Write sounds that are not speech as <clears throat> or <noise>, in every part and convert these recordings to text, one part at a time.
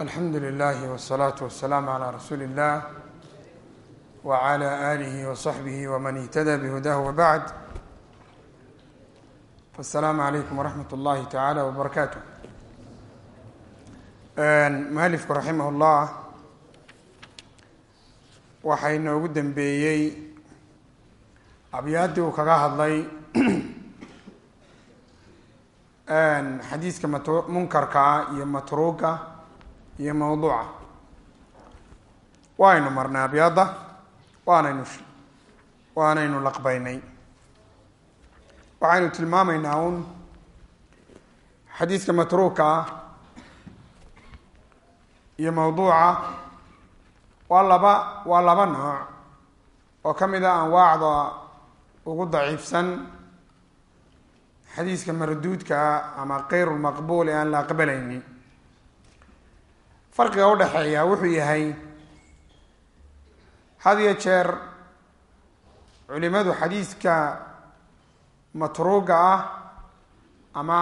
alxamdu lilahi wsalaatu wasalaamu calaa rasuuli illah wacala aalihi wasaxbihi waman ihtada bihudahu wabacd fasalaamu calaykum waraxmat اllahi tacaala wbarakaatu mualifku raximah llah waxaa inoogu dambeeyey abyaaddii uu kaga hadlay. Xadiiska mat munkarkaa iyo matruuga iyo mawduuca. Waaynu marnay abyaadda waanaynu waanaynu laqbaynay. Waxaynu tilmaamaynaa un xadiiska matruuka ah iyo mawduuca waa laba waa laba nooc oo ka mid a anwaacda ugu daciifsan xadiiska marduudkaa ama kayru lmaqbuul ee aan la aqbalaynin farqiga udhaxeeya wuxuu yahay had iyo jeer culimadu xadiiska matruuga ah ama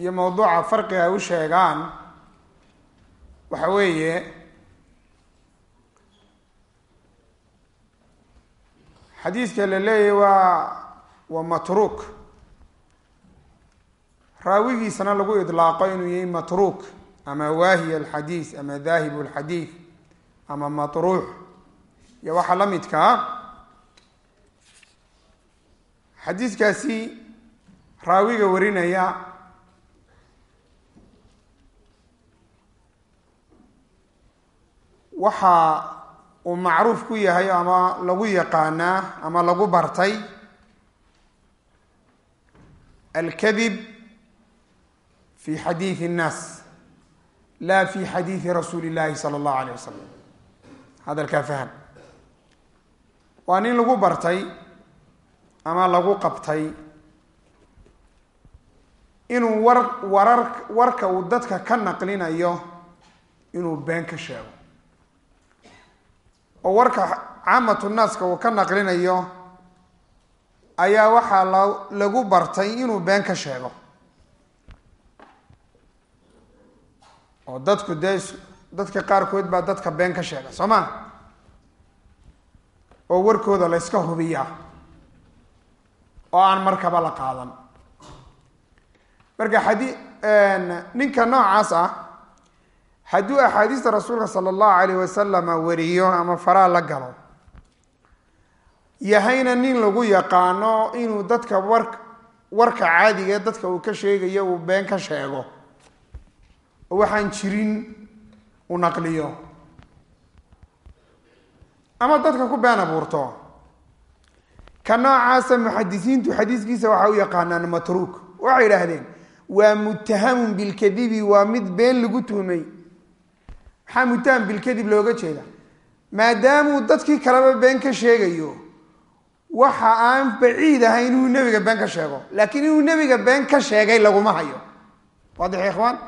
iyo mawduuca farqiga ay u sheegaan waxa weeye xadiiska la leeyahy waa waa matruuk. Raawigiisana lagu idlaaqo inuu yahay matruuk ama waahiy alxadiis ama daahib alxadiid ama matruux. Iyo waxaa la midkaa xadiiskaasi raawiga warinaya waxa uu macruuf ku yahay ama lagu yaqaanaa ama lagu bartay alkadib fi xadiidi الnaas la fi xadiidi rasuuli llaahi sala allahu alayh wasalam hadalkaa fahan waa nin lagu bartay ama lagu qabtay inuu war warar warka uu dadka ka naqlinayo inuu been ka sheego oo warka caamatu naaska uu ka naqlinayo ayaa waxaa la lagu bartay inuu been ka sheego oo dadku dee dadka qaarkood baa dadka been ka sheega soo ma? oo warkooda la yska hubiyaa oo aan markaba la qaadan. Marka xadi ninka noocaas ah hadduu axaadiista rasuulka sala allahu alayh wasalama wariyo ama faraa la galo yahayna nin lagu yaqaano inuu dadka war warka caadiga dadka uu ka sheegayo uu been ka sheego waxaan jirin u naqliyo. Ama dadka ku been abuurto. Ka noocaasa muxadisiintu xadiiskiisa waxaa u yaqaanaan matruuk. Waxay idhaahdeen waa muttahamun bilkadibi waa mid been lagu tuhmay maxaa muttaham bilkadib looga jeeda maadaamuu dadkii kaleba been ka sheegayo waxa aan baciid ahay inuu nebiga been ka sheego. Laakiin inuu nebiga been ka sheegay laguma hayo. Waadix ikhwaan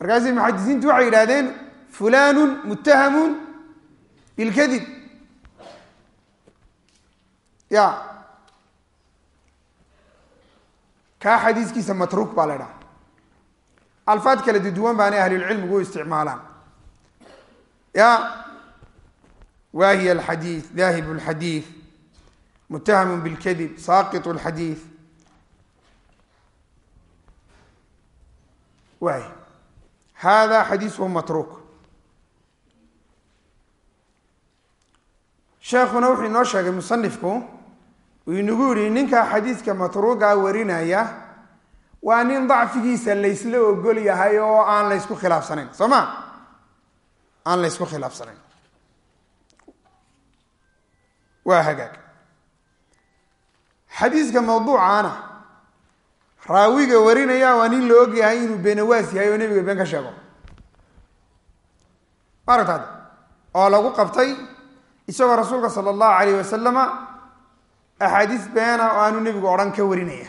markaasi muxadisiintu waxay yidhahdeen fulanun muttahamun bilkadib ya. Kaa xadiiskiisa matruuk baa la ydhaha alfaad kala duduwan baanay ahlulcilmigu u isticmaalaan. Ya. Waahiy alxadiid daahib lxadiid muttahamun bilkadib saaqit lxadiid waay hada xadiisuhu matruuk sheekhuna wuxuu inoo sheegay musanifku uu inagu yihi ninka xadiiska matruuga warinaya waa nin dacfigiisa laysla ogol yahay oo aan laysku khilaafsanayn soo ma aan laysku khilaafsanayn waa hagaag xadiiska mawduucaana raawiga warinaya waa nin la og yahay inuu beenawaas yahay oo nebiga been ka sheego. Maaragtaad oo lagu qabtay isagoo rasuulka sala allahu alayh wasalama axaadiis beena oo aanu nebigu odhan ka warinaya.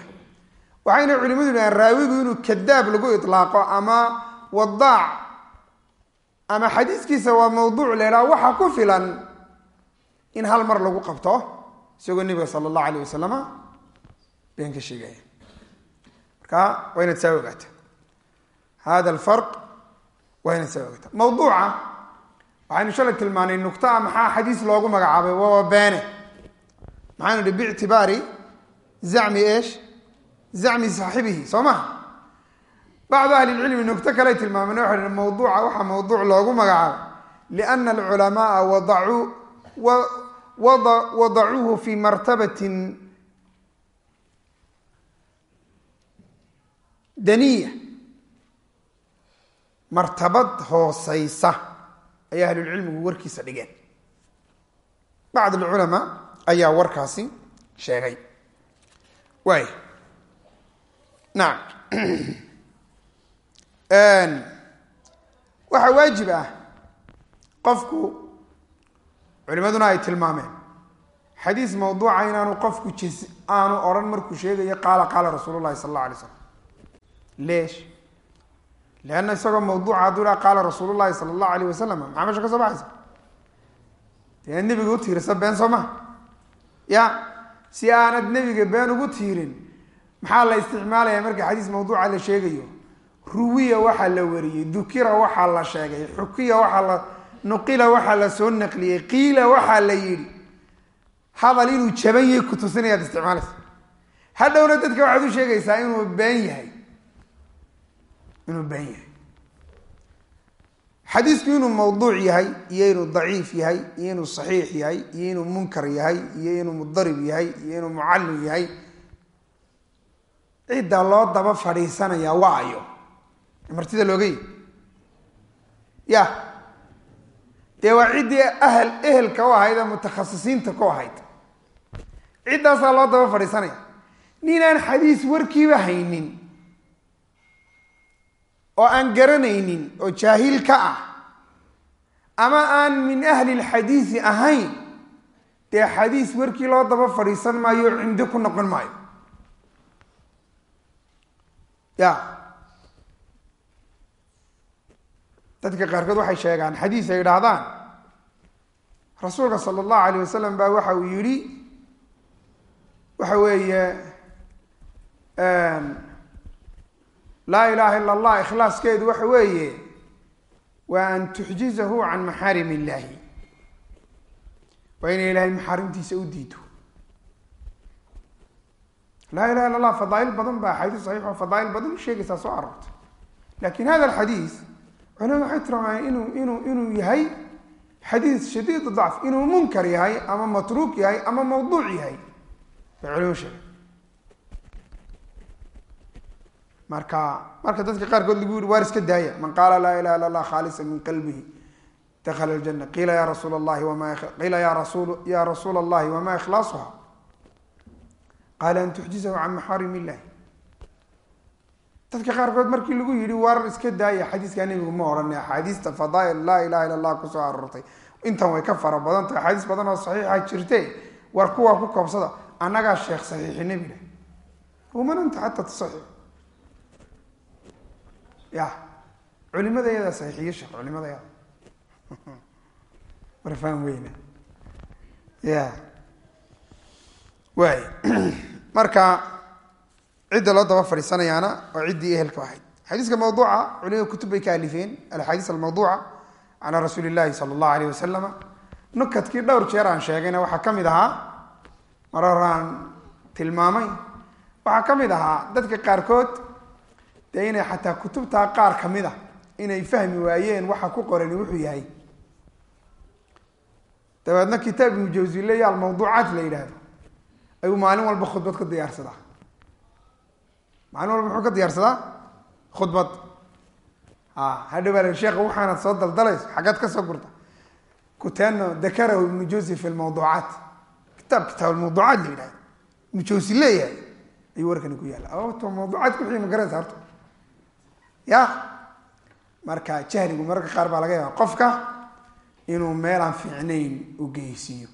Waxayna culimadu yidhahaan raawigu inuu kadaab lagu itlaaqo ama wadaac ama xadiiskiisa waa mawduuc la ydhaha waxa ku filan in hal mar lagu qabto isagoo nebiga sala allahu alayh wasalama been ka sheegaya marka waa inaad saa ogaata hada alfarq waa ina saa ogta mawduuca waxaynu shalay tilmaanay nugtaa maxaa xadiis loogu magacaabay? Waa beene. Maxaynu ihi biictibaari zacmi eesh? Zacmi saaxibihi. Soo maha bacdu ahli lcilmi nugto kale tilmaameen waxay hi mawduuca waxaa mawduuc loogu magacaabay liana alculamaaa wadacuu wadacuuhu fi martabatin daniya. Martabad hooseysa ayay ahlulcilmigu warkiisa dhigeen. Bacd alculamaa ayaa warkaasi sheegay. Waay nacam <clears throat> waxaa waajib ah qofku culimaduna ay tilmaameen. Xadiis mawduuca inaanu qofku aanu odhan markuu sheegayo qaala qaala rasuulu llahi sala alla alay slam leesh leanna isagoo mawduuca hadduu ihaa qaala rasuulu llahi sala allahu alayh wasalam maxaa meesha ka soo baxaysa dee nebiga u tiirisa been soo maha ya si aanad nebiga been ugu tiirin maxaa la isticmaalaya marka xadiis mawduuca la sheegayo ruwiya waxaa la wariyey dukira waxaa la sheegay xukiya waxaa la nuqila waxaa la soo naqliyey qiila waxaa la yidhi hadal inuu jaban yahay kutusinayaad isticmaalaysa hadhowna dadka waxaad u sheegaysaa inuu been yahay inuu been yahay. Xadiisku inuu mawduuc yahay iyo inuu daciif yahay iyo inuu saxiix yahay iyo inuu munkar yahay iyo inuu mudarib yahay iyo inuu mucallim yahay cidda loo daba fadhiisanayaa waa ayo martida loogay? Ya. Dee waa ciddii ahal ehelka u ahayd ee mutakhasisiinta ku ahayd. Ciddaasaa loo daba fadhiisanaya. Ninaan xadiis warkiiba haynin oo aan garanaynin oo jaahil ka ah ama aan min ahli lxadiisi ahayn dee xadiis warkii loo daba fadhiisan maayo cimdo ku noqon maayo. Ya. Dadka qaarkood waxay sheegaan xadiis ay idhaahdaan rasuulka sala allahu alayh wasalam baa waxa uu yidhi waxa weeye laa ilaha ila allah ikhlaaskeedu waxa weeye waa an tuxjizahu can maxaarim illahi waa inay ilahay maxaarimtiisa u diido. Laa ilaha illa allah fadaail badan baa axaadiis saxiix oo fadaail badan sheegaysaa soo aroortay. Lakin hada alxadiis culimadu waxay tilmaamayeen inuu inuu inuu yahay xadiis shadiid dacf inuu munkar yahay ama matruuk yahay ama mawduuc yahay. Bay culimadu sheegay marka marka dadka qaarkood lagu yihi waar iska daaya? Man qaala laa ilaha illa allah khaalisa min qalbihi. Dakhala ljana qiila ya rasuul allahi wama qiila ya rasul ya rasuula allahi wama ikhlaasuha? Qaala an tuxjizahu can maxaarim illahi dadka qaarkood markii lagu yihi war iska daaya? Xadiiskaa nebigu ma odhan axaadiista fadaail laa ilaha illa allah ku soo aroortay. Intan way ka fara badan tahay. Axaadiis badan oo saxiixa jirte war kuwaa ku koobsada. Annagaa sheekh saxiixi nebiga waman anta xataa tusaxix ya. Culimada yadaa saxiixiyo sheekh culimada yada <laughs> warfaan weyna ya. Waay <clears throat> marka cidda loo daba fadhiisanayaana waa ciddii ehelka ahayd. Xadiiska mawduuca culimada kutub bay ka alifeen alxadiis almawduuca calaa rasuuli llahi sala allahu alayh wasalama nukadkii dhowr jeer aan sheegayna waxaa ka mid ahaa mararaan tilmaamay waxaa ka mid ahaa dadka qaarkood dee inay xataa kutubtaa qaar ka mid a inay fahmi waayeen waxa ku qorani wuxuu yahay. Dabeedna kitaab ibnu jawsile la yidhaahdo. Ayuu maalin walba khudbad ka diyaarsadaa maalin walba muxuu ka diyaarsadaa khudbad. A hadhow baa la sheekha waxaanad soo daldalayso xaggaad ka soo gurta. Kuteno dakarahu ibnu jawsi fi kitaab kitaab almawduucaat la yidhahdo ibnu jawsi leeyahay. Ayuu warkani ku yaalla to mawduucaadka wixii ma garanaysa horta ya. Marka jahligu mararka qaar baa laga yaaba qofka inuu meel aan fiicnayn u geysiiyo.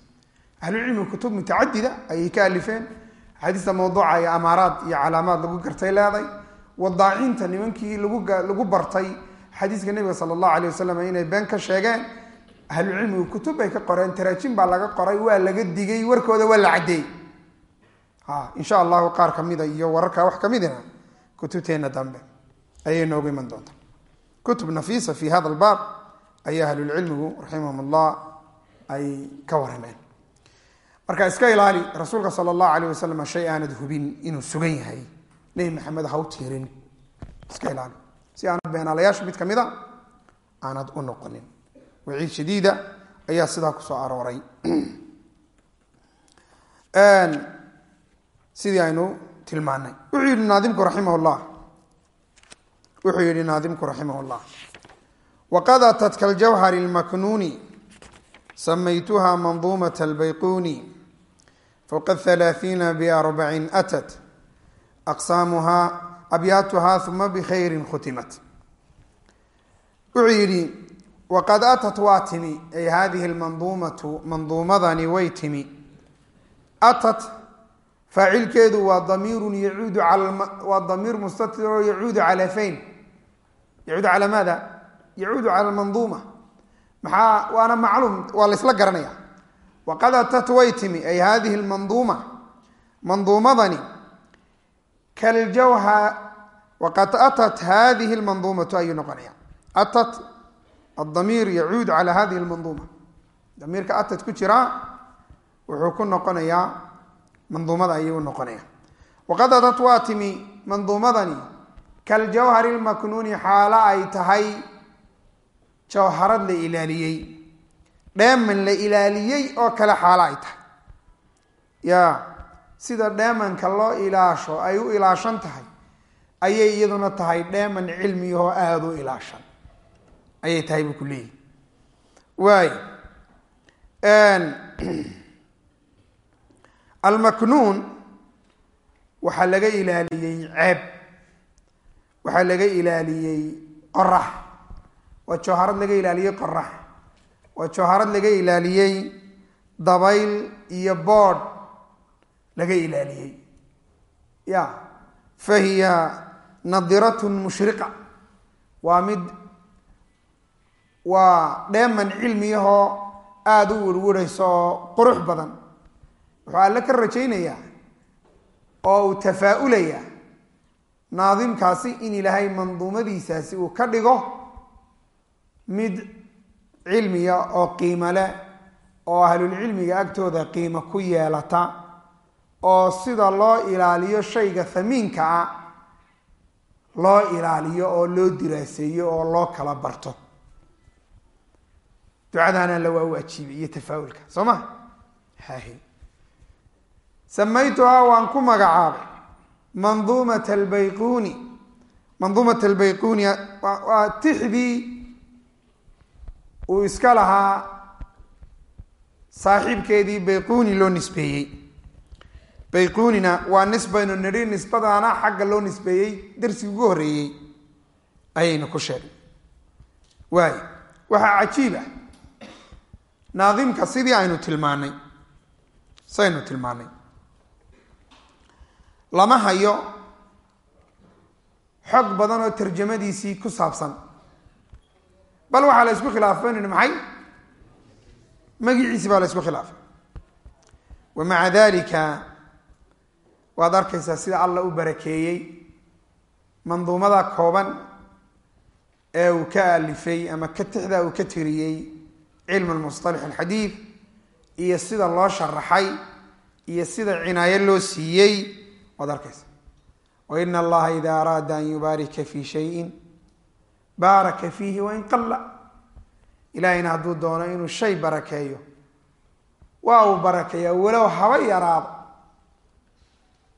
Ahlucilmiga kutub mutacadida ayay ka alifeen. Axaadiista mawduuca iyo amaaraad iyo calaamaad lagu gartay leeday. Wadaacinta nimankii lagu bartay xadiiska nebiga sala allahu alay wasalam inay been ka sheegeen. Ahlucilmigu kutub bay ka qoreen. Taraajin baa laga qoray waa laga digay warkooda waa la caddeeyey ha insha allahu qaar kamida iyo wararka wax kamidina kutubteena dambe ayay noogu iman doontaa kutub nafiisa fi hada albaab ayaa ahlulcilmigu raximahum allah ay ka warameen marka iska ilaali rasuulka sala allahu alayh wasalam shay aanad hubin inuu sugan yahay. Nebi maxamed ha u tiirin. Iska ilaali. Si aanad beenaalayaasha mid ka mid a aanad u noqonin. Waciid shadiida ayaa sidaa ku soo arooray. Sidii aynu tilmaanay wuxuu yihi naadimku raximah llah wuxuu yihi naadimku raximah llah waqad atat kaljawhari lmaknuuni samaytuha manduumat albayquni fowqa halaaثiina biarbacin atat aqsaamuha abyaatuha uma bikhayri khutimat. Wuxuu yidhi waqad atat waa timi ay hadihi lmanduumatu manduumadani way timi. Atat faacilkeedu waa damiiru yacuudu waa damiir mustatir oo yacuudu cala fayn yacuudu calaa maada? Yacuudu cala manduuma maxaa waana macluum waa laysla garanaya. Waqad atat way timi ay hadihi lmanduuma manduumadani kaljawha waqad atat hadihi lmanduumatu ayuu noqonaya atat adamiir yacuud cala hadihi lmanduuma damiirka atat ku jiraa wuxuu ku noqonayaa manduumada ayuu noqonaya waqad atat waa timi manduumadani kaljawhari lmaknuuni xaalo ay tahay jawharad la ilaaliyey dheeman la ilaaliyey oo kale xaalo ay tahay ya sida dheemanka loo ilaasho ay u ilaashan tahay ayay iyaduna tahay dheeman cilmiyahoo aada u ilaashan ayay tahay buu ku leeyahy waay almaknuun waxaa laga ilaaliyey ceeb waxaa laga ilaaliyey qorax waa jawharad laga ilaaliyey qorax waa jawharad laga ilaaliyey dabayl iyo boodh laga ilaaliyey ya fa hiya nadiratun mushriqa. Waa mid waa dheeman cilmiyahoo aada u werwarayso oo qurux badan. Wuxuu alle ka rajaynayaa oo uu tafaa-ulayaa naadimkaasi in ilaahay manduumadiisaasi uu ka dhigo mid cilmiya oo qiimo leh oo ahlulcilmiga agtooda qiimo ku yeelata oo sida loo ilaaliyo shayga thamiinka ah loo ilaaliyo oo loo diraaseeyo oo loo kala barto. Ducadaana alla waa u ajiibay iyo tafaa-ulka soo ma? Hahi samaytuhaa waan ku magacaabay manduumat albayquni manduumat albayquni waa tixdii uu iska lahaa saaxiibkeedii bayquni loo nisbeeyey. Bayqunina waa nisbaynu nidhi nisbadaana xagga loo nisbeeyey darsigii ugu horreeyey ayaynu ku sheegay waayo waxaa cajiib ah. Naadimka sidii aynu tilmaanay saynu tilmaanay lama hayo xog badan oo tarjamadiisii ku saabsan. Bal waxaa la isku khilaafay nin maxay? Magiciisi baa la isku khilaafay. Wa maca dalika waad arkaysaa sida alla u barakeeyey manduumada kooban ee uu ka alifay ama ka tixdaa uu ka tiriyey cilm musطalix alxadiid iyo sida loo sharaxay iyo sida cinaayo loo siiyey waad arkaysa. Waina allaha ida araada an yubaarika fi shayin baaraka fiihi wain qalla. Ilahayna hadduu doono inuu shay barakeeyo. Waa uu barakeeyaa walow haba yaraado.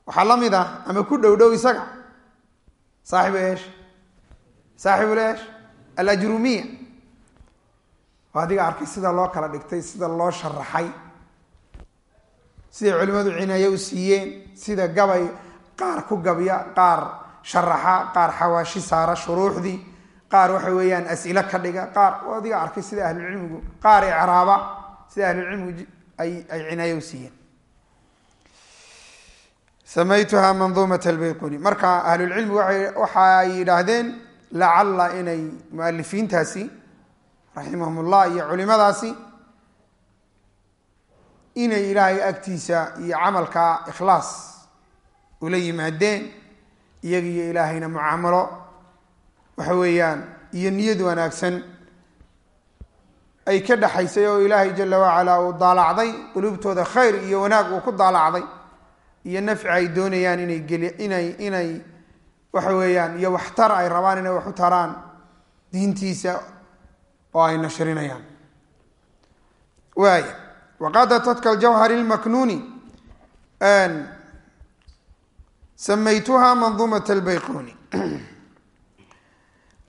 Waxaa la mid ah ama ku dhow dhow isaga. Saaxibu eesh. Saaxibul alajrumiya. Oo adiga arkay sida loo kala dhigtay sida loo sharaxay siday culimmadu cinaayo u siiyeen sida gabay qaar ku gabya qaar sharaxa qaar xawaashi saara shuruuxdii qaar waxa weeyaan as'ilo ka dhiga qaar adiga arkay sida ahlulcilmigu qaar icraaba sida ahlulcilmigu ay ay cinaayo u siiyeen. Samaytuha manduumat albayquni. Marka ahlulcilmigu waxay yidhaahdeen lacalla inay mualifiintaasi raximahum ullah iyo culimadaasi inay ilaahay agtiisa iyo camalka ikhlaas ula yimaadeen iyaga iyo ilaahayna mucaamalo. Waxa weeyaan iyo niyad wanaagsan. Ay ka dhexaysay oo ilaahay jala wacalaa uu daalacday quluubtooda khayr iyo wanaag uu ku daalacday. Iyo nafci ay doonayaan inay geli inay inay waxa weeyaan iyo waxtar ay rabaan inay wax u taraan diintiisa oo ay nashrinayaan waaya waqad atadka aljawhari lmaknuuni samaytuha manduumat albayquni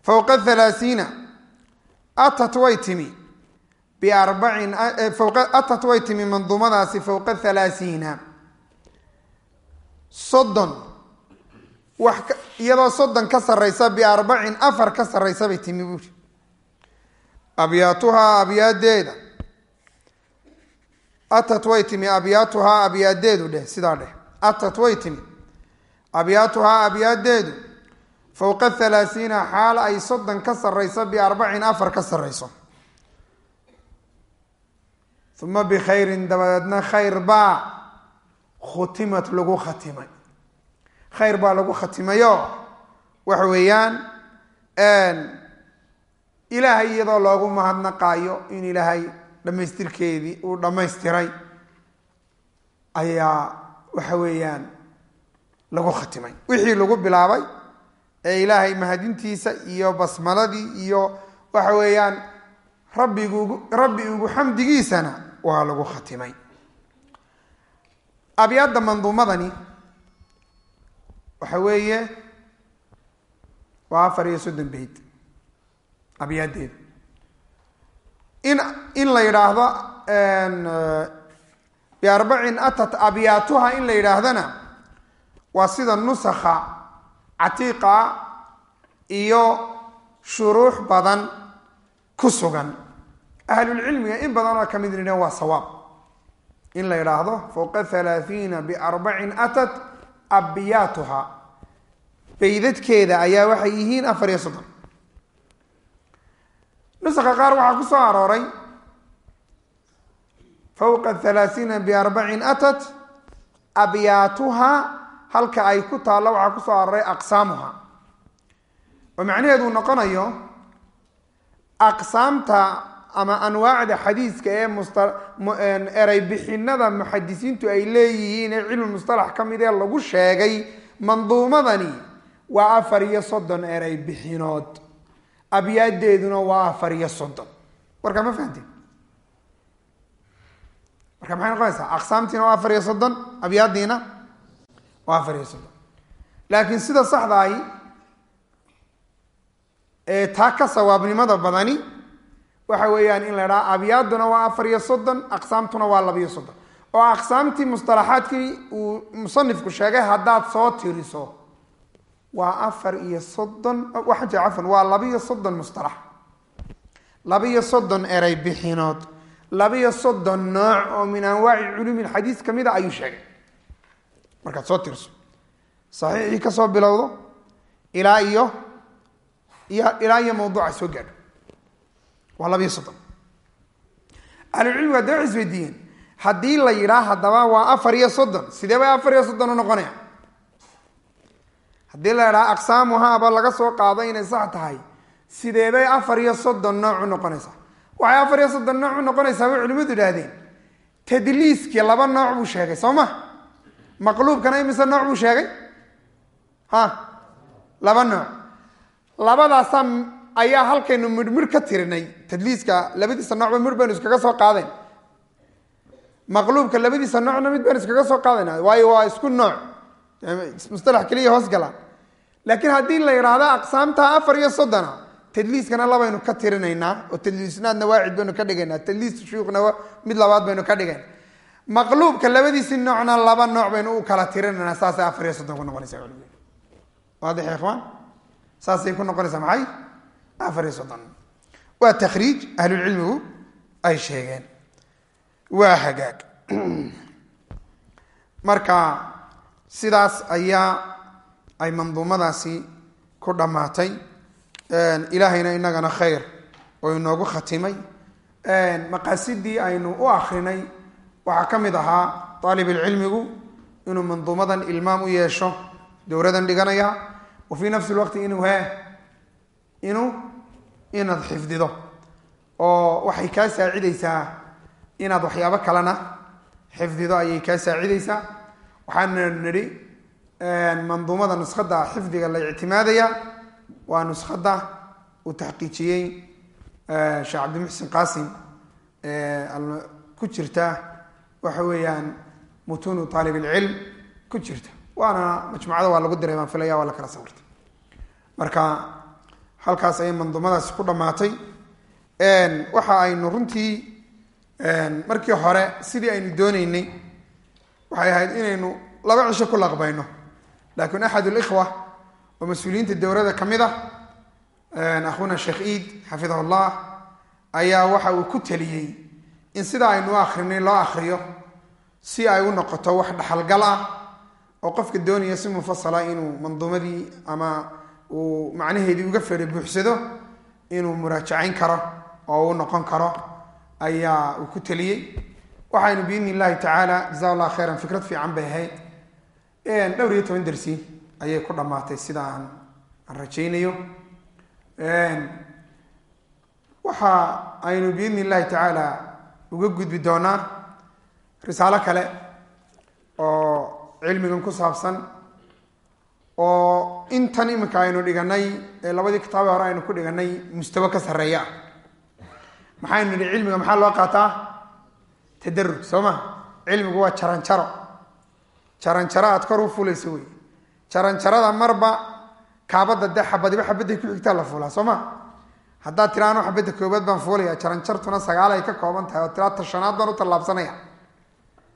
fowqa halaasiina atat way timi biarbacin atat way timi manduumadaasi fowqa halaasiina soddon wax iyadoo soddon ka sarraysa biarbacin afar ka sarraysa bay timi buuri abyaatuhaa abyaadeeda atat way timi abyaatuhaa abyaadeedu dheh sidaa dheh. Atat way timi abyaatuhaa abyaadeedu fowqa halaasiina xaal ay soddon ka sarrayso biarbacin afar ka sarrayso. Uma bikhayrin dabadeedna khayr baa khutimat lagu khatimay. Khayr baa lagu khatimayo waxa weeyaan ilaahay iyadoo loogu mahadnaqaayo in ilaahay dhammaystirkeedii uu dhammaystiray ayaa waxa weeyaan lagu khatimay. Wixii lagu bilaabay ee ilaahay mahadintiisa iyo basmaladii iyo waxa weeyaan rabbigu rabbi ugu xamdigiisana waa lagu khatimay. Abyaadda manduumadani waxa weeye waa afar iyo soddon beyd abyaadeedu in in la yidhaahdo biarbacin atat abyaatuha in la yidhaahdana waa sida nusakha catiiqa iyo shuruux badan ku sugan. Ahlulcilmiga in badan oo ka mid nidhan waa sawaab. In la yidhaahdo fowqa halaathiina biarbacin atat abyaatuha beydadkeeda ayaa waxay yihiin afar iyo soddon. Nusakha qaar waxaa ku soo arooray fowqa halaathiina biarbacin atat abyaatuha halka ay ku taallo waxaa ku soo arooray aqsaamuha. Oo macnaheedu noqonayo aqsaamta ama anwaacda xadiiska ee eray bixinada muxadisiintu ay leeyihiin ee cilmi mustalax ka mid ee lagu sheegay manduumadani waa afar iyo soddon eray bixinood. Abyaadeeduna waa afar iyo soddon. Warkaa ma fahamteen marka maxay noqonaysaa? Aqsaamtiina waa afar iyo soddon abyaadiina waa afar iyo soddon. Laakiin sida saxda ahi ee taa ka sawaabnimada badani waxa weeyaan in la idhaha abyaaduna waa afar iyo soddon aqsaamtuna waa laba iyo soddon. Oo aqsaamtii mustalaxaadkii uu musanifku sheegay haddaad soo tiriso waa afar iyo soddon waxaan jee waa laba iyo soddon mustalax. Laba iyo soddon eray bixinood laba iyo soddon nooc oo min anwaaci culuumi lxadiis ka mid a ayuu sheegay. Markaad soo tiriso saxiixii ka soo bilowdo ilaa iyo ilaa iyo mawduuca soo gaadho. Waa labiyo soddon. Ahlucilmigu hadda waxay isweydiiyeen. Haddii la yidhaa haddaba waa afar iyo soddon. Sidee bay afar iyo soddon u noqonaya haddii la yidhaha aqsaamuhaaba laga soo qaado inay sax tahay. Sidee bay afar iyo soddon nooc u noqonaysaa waxay afar iyo soddon nooc u noqonaysaa bay culimmadu idhaahdeen tadliiskii laba nooc buu sheegay soo ma? Maqluubkana imise nooc buu sheegay? Ha? Laba nooc. Labadaasaa ayaa halkaynu midhmidh ka tirinay. Tadliiska labadiisa noocba midh baynu iskaga soo qaadayn. Maqluubka labadiisa noocna mid baynu iskaga soo qaadayna. Waayo waa isku nooc. Mustalax keliya hoos galaan laakiin haddii la yidhaahdo aqsaamta afar iyo soddona tadliiskana labaynu ka tirinaynaa oo tadliisnaadna waacid baynu ka dhigaynaa tadliis shuyuukhna mid labaad baynu ka dhigayna maqluubka labadiisii noocna laba nooc baynu u kala tirinaynaa saasay afar iyo soddon ku noqonaysa waadix ya ikhwaan? Saasay ku noqonaysaa maxay? Afar iyo soddon waa takhriij ahlulcilmigu ay sheegeen. Waa hagaag. <clears throat> Marka sidaas ayaa ay manduumadaasi ku dhammaatay ilaahayna inagana khayr oo inoogu khatimay. Maqaasidii aynu u akrinay waxaa ka mid ahaa aalibulcilmigu inuu manduumadan ilmaam u yeesho dowradan dhiganaya wa fii nafsi lwaqti inuu he inuu inaad xifdido. Oo waxay kaa saacidaysaa inaad waxyaabo kalena xifdido ayay kaa saacidaysaa. Waxaana nidhi manduumada nuskhada xifdiga la ictimaadaya waa nuskhada uu taxqiijiyey sheekh cabdimuxsin qaasim ku jirta waxa weeyaan mutuunu aalib ilcilm ku jirta. Waana majmucada waa lagu diray baan filaya waa la kala sawirtay marka halkaas ayay manduumadaasi ku dhammaatay. Waxa aynu runtii markii hore sidii aynu dooneynay waxay ahayd inaynu laba cisho ku laqbayno. Laakiin axad likhwa oo mas'uuliyiinta dowladda ka mid ah akhuna sheekh iid xafidahu llah ayaa waxa uu ku taliyey in sida aynu u akrinay loo akriyo si ay u noqoto wax dhaxalgal ah oo qofka doonaya si mufasala inuu manduumadii ama uu macnaheedii uga fere buuxsado inuu muraajacayn karo oo u noqon karo ayaa uu ku taliyey. Waxaynu biidni illahi tacaala jaza allah khayran fikrad fiican bay ahayd. Dhowr iyo toban dersi ayay ku dhammaatay sida aan aan rajaynayo waxa aynu biidni illahi tacaala uga gudbi doonaa risaalo kale oo cilmigan ku saabsan oo intan iminka aynu dhiganay ee labadii kitaabe hore aynu ku dhiganay mustawo ka sarreeya. Ah maxaynu nidhi cilmiga maxaa loo qaataa? Tadaruj soo ma? Cilmigu waa jaranjaro jaranjaro aad kor u fulayso wey jaranjarada marba kaabadda dee xabadiba xabadday ku xigtaa la fuulaa soo ma? Haddaad tiraano xabadda koobaad baan fuulaya jaranjartuna sagaal ay ka kooban tahay oo tiraa tashanaad baan u tallaabsanaya.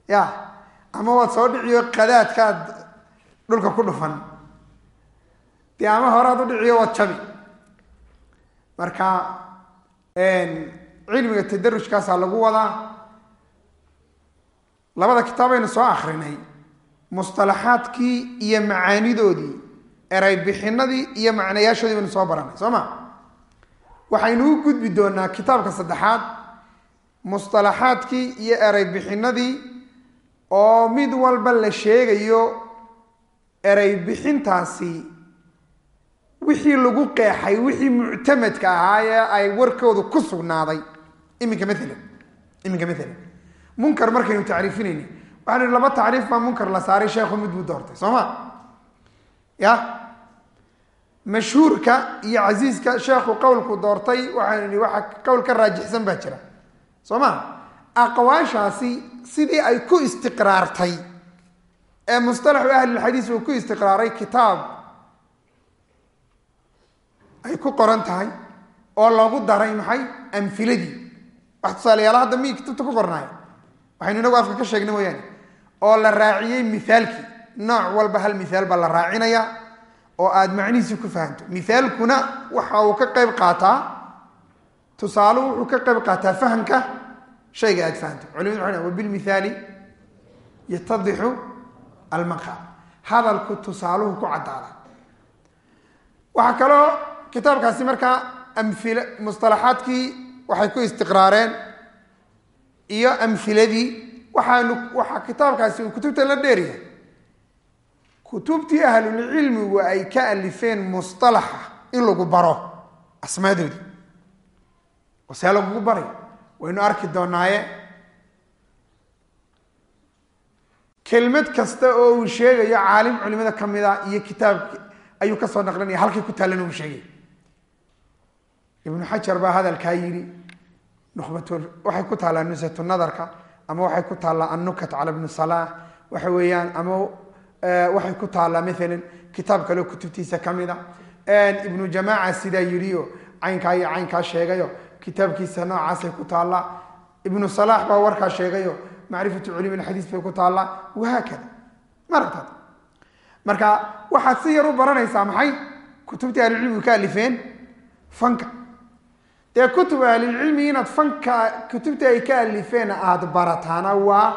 Ya ama waad soo dhiciyo qadaadkaad dhulka ku dhufan. Dee ama horead u dhiciyo waad jabi. Marka cilmiga tadarujkaasaa lagu wadaa. Labada kitaabaynu soo akrinay mustalaxaadkii iyo macaanidoodii eray bixinadii iyo macnayaashoodii baynu soo baranay soo ma? Waxaynu u gudbi doonaa kitaabka saddexaad mustalaxaadkii iyo eray bixinadii oo mid walba la sheegayo eray bixintaasi wixii lagu qeexay wixii muctamadka ahaa ee ay warkoodu ku sugnaaday. Iminka maalan iminka maalan munkar markaynu tacriifinayna waxanu ihi laba tacriif baa munkar la saaray sheekhu mid buu doortay soo ma? Ya? Mashhuurka iyo casiiska sheekhu qowlku doortay waxaynu nihi waxa qowl ka raajixsan baa jira soo ma? Aqwaashaasi sidii ay ku istiqraartay ee mustalaxu ahlilxadiis uu ku istiqraaray kitaab ay ku qoran tahay oo loogu daray maxay? Amfiladii wax tusaalayaala hadda miyay kutubta ku qornaay waxaynu inagu afka ka sheegna mooyaane oo la raaciyey mithaalkii. Nooc walba hal mithaal baa la raacinaya oo aada macnihiisii ku fahanto mithaalkuna waxa uu ka qayb qaataa tusaaluhu wuxuu ka qayb qaataa fahamka shayga aad fahanto culimadu waxay wa bilmithaali yatadixu almaqal hadalku tusaaluhu ku caddaada waxaa kaloo kitaabkaasi markaa amil mustalaxaadkii waxay ku istiqraareen iyo amhiladii waxaanu waxaa kitaabkaasi kutubta la dheeryahay kutubtii ahlulcilmigu ay ka alifeen mustalaxa in lagu baro asmaadoodii oo see lagugu baray. Waynu arki doonaaye. Kelmad kasta oo uu sheegayo caalim culimada ka mida iyo kitaabki ayuu ka soo naqlinaya halkay ku taallana uu sheegay. Ibnu xajar baa hadalkaa yidhi nubat waxay ku taallaa nusatu nadarka ama waxay ku taallaa annukat cala bni salah waxa weeyaan ama waxay ku taallaa maalan kitaab kaleo kutubtiisa ka mida. Ibnu jamaaca sidaa yidhi o caynkaa iyo caynkaa sheegayo. Kitaabkiisa noocaasay ku taallaa ibnu salaax baa warkaa sheegayo. Macrifatu culum ilxadiis bay ku taallaa wahaakada. Maragtaad marka waxaad si yar u baranaysaa maxay kutubtii ahlulcilmigu ka alifeen? Fanka dee kutub ahlilcilmi inaad fanka kutubtii ay ka alifeen aada barataana waa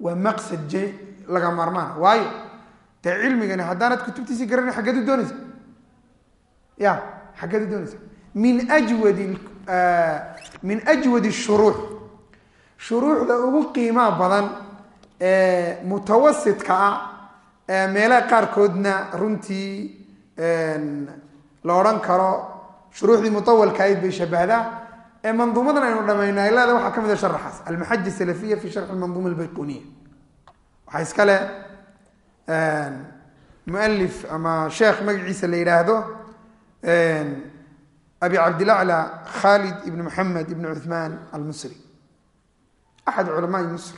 waa maqsad j laga maarmaana waayo dee cilmigani haddaanad kutubtiisii garanay xaggeed u doonaysa? Ya xaggeed u doonaysa. Min ajwadi min ajwadi shuruux. Shuruuxda ugu qiimaha badan ee mutawasitka ah ee meelaha qaarkoodna runtii la odhan karo shuruuxdii mutawalkaayd bay shabahdaa. Ee manduumadan aynu dhamayno ay leeda waxaa ka mid a sharaxaas almaxaja salafiya fi sharxi manduuma albayquniya. Waxaa iskale mualif ama sheekh magaciisa la yidhaahdo abi cabdilacla khalid ibn maxamed ibn cuthmaan almisri. Axad culamaai misr.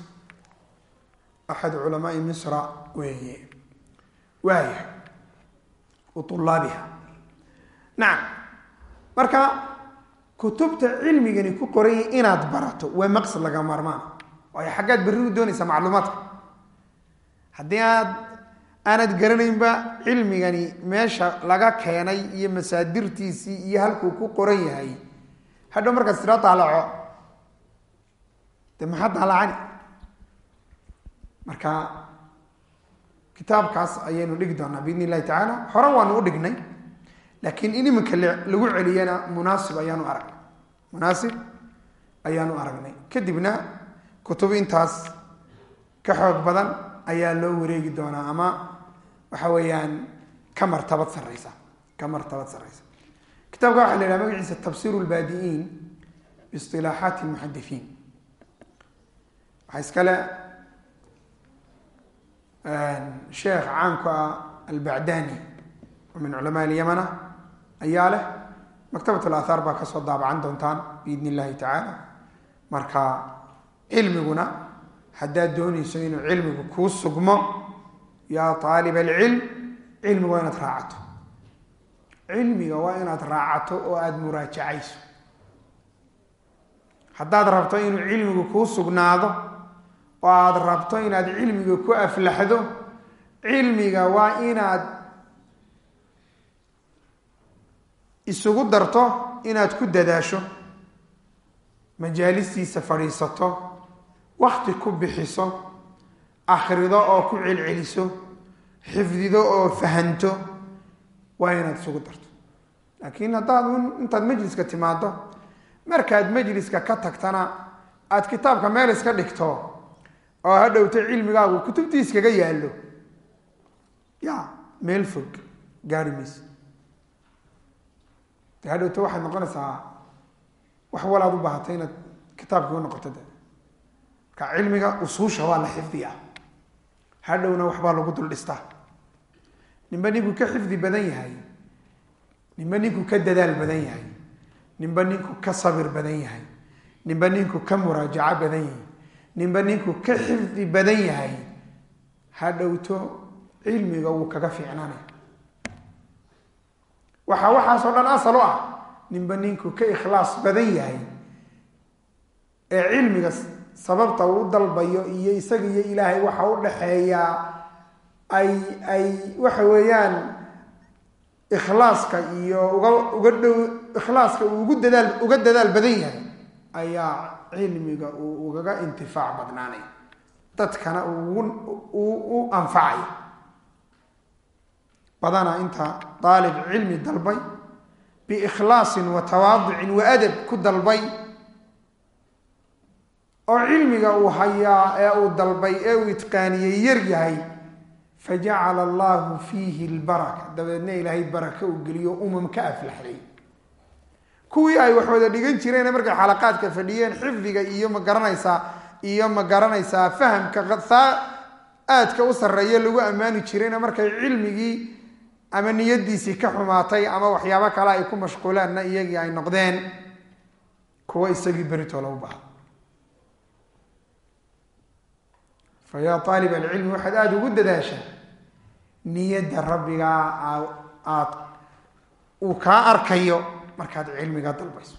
Axad culamaai misra weeye. Waaya waulaabiha nacam marka kutubta cilmigani ku qoranya inaad barato waa maqsad laga maarmaan. Waayo xaggaad berri u doonaysaa macluumaadka. Haddii aad aanad garanaynba cilmigani meesha laga keenay iyo masaadirtiisii iyo halkuu ku qoran yahay. Hadhow markaas tira daalaco de maxaa daalacani marka kitaabkaas ayaynu dhigi doonaa biidn illahi tacaala hore waanu u dhignay laakiin in iminka lagu celiyana munaasib ayaanu aragnay munaasib ayaanu aragnay. Kadibna kutub intaas ka xoog badan ayaa loo wareegi doonaa ama waxa weeyaan ka martabad sareysa ka martabad sareysa kitaabka waxa la yhaha magaciisa tafsiru lbaadi'iin biisilaaxaati lmuxadisiin waxaa iskale sheekh caanku ah albacdani oo min culamaa alyamana ayaa leh maktabat alathaar baa ka soo daabacan doontaan biidn illahi tacaala. Marka cilmiguna haddaad doonayso inuu cilmigu kuu sugmo yaa aalib alcilm cilmiga waa inaad raacato. Cilmiga waa inaad raacato oo aada muraajacayso. Haddaad rabto inuu cilmigu kuu sugnaado oo aada rabto inaad cilmiga ku aflaxdo cilmiga waa inaad isugu darto inaad ku dadaasho majaalistiisa fadhiisato wakti ku bixiso akhrido oo ku celceliso xifdido oo fahanto waa inaad isugu darto. Laakiin haddaad intaad majliska timaado markaad majliska ka tagtana aada kitaabka meel iska dhigto oo ha dhowto cilmigaagu kutubtiis kaga yaallo ya meel fog gaari mayso de ha dhowto waxaad noqonaysaa wax walaad u baahatay inaad kitaabkii u noqoto de marka cilmiga usuusha waa la xifdiya hadhowna waxbaa lagu dul dhistaa. Ninba ninkuu ka xifdi badan yahay ninba ninkuu ka dadaal badan yahay ninba ninkuu ka sabir badan yahay ninba ninkuu ka muraajaco badan yahay ninba ninkuu ka xifdi badan yahay ha dhowto cilmiga wuu kaga fiicnaanaya waxaa waxaasoo dhan asal u ah ninba ninkuu ka ikhlaas badan yahay ee cilmiga sababta uu dalbayo iyo isaga iyo ilaahay waxa u dhaxeeyaa ay ay waxa weeyaan ikhlaaska iyo uga uga dhow ikhlaaska uu ugu dadaal uga dadaal badan yahay ayaa cilmiga uu ugaga intifaac badnaanay. Dadkana ugu u anfacay badana inta daalib cilmi dalbay biikhlaasin wa tawaaducin wa adab ku dalbay oo cilmiga uu hayaa ee uu dalbay ee uu itqaaniyey yar yahay fajacala allahu fiihi lbaraka dabeedna ilaahay baraka uu geliyo umam ka aflaxday. Kuwii ay wax wada dhigan jireen markay xalaqaadka fadhiyeen xifdiga iyo ma garanaysaa iyo ma garanaysaa fahamka saa aadka u sarreeya lagu ammaani jirayna markay cilmigii ama niyadiisii ka xumaatay ama waxyaabo kale ay ku mashquuleenna iyagii ay noqdeen kuwa isagii beritoola u baha fa yaa aalib alcilmi waxaad aada ugu dadaashaa niyadda rabbigaa aad uu kaa arkayo markaad cilmiga dalbayso.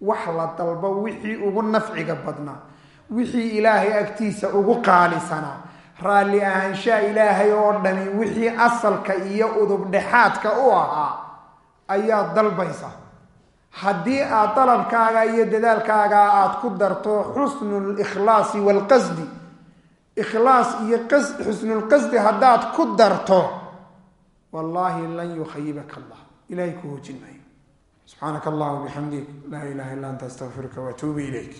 Wax la dalbo wixii ugu nafciga badnaa wixii ilaahay agtiisa ugu qaalisanaa raalli ahaanshaha ilaahay oo dhami wixii asalka iyo udub dhexaadka u ahaa ayaad dalbaysa. Haddii aad dalabkaaga iyo dadaalkaaga aad ku darto xusnu likhlaasi waalqasdi ikhlaas iyo xusnulqasdi haddaad ku darto wallaahi lan yukhayibaka allah. Ilahay ku hoojin maayo subxaanaka allah bixamdik laa ilaha illa anta astaqfiruka waatuubu ilayk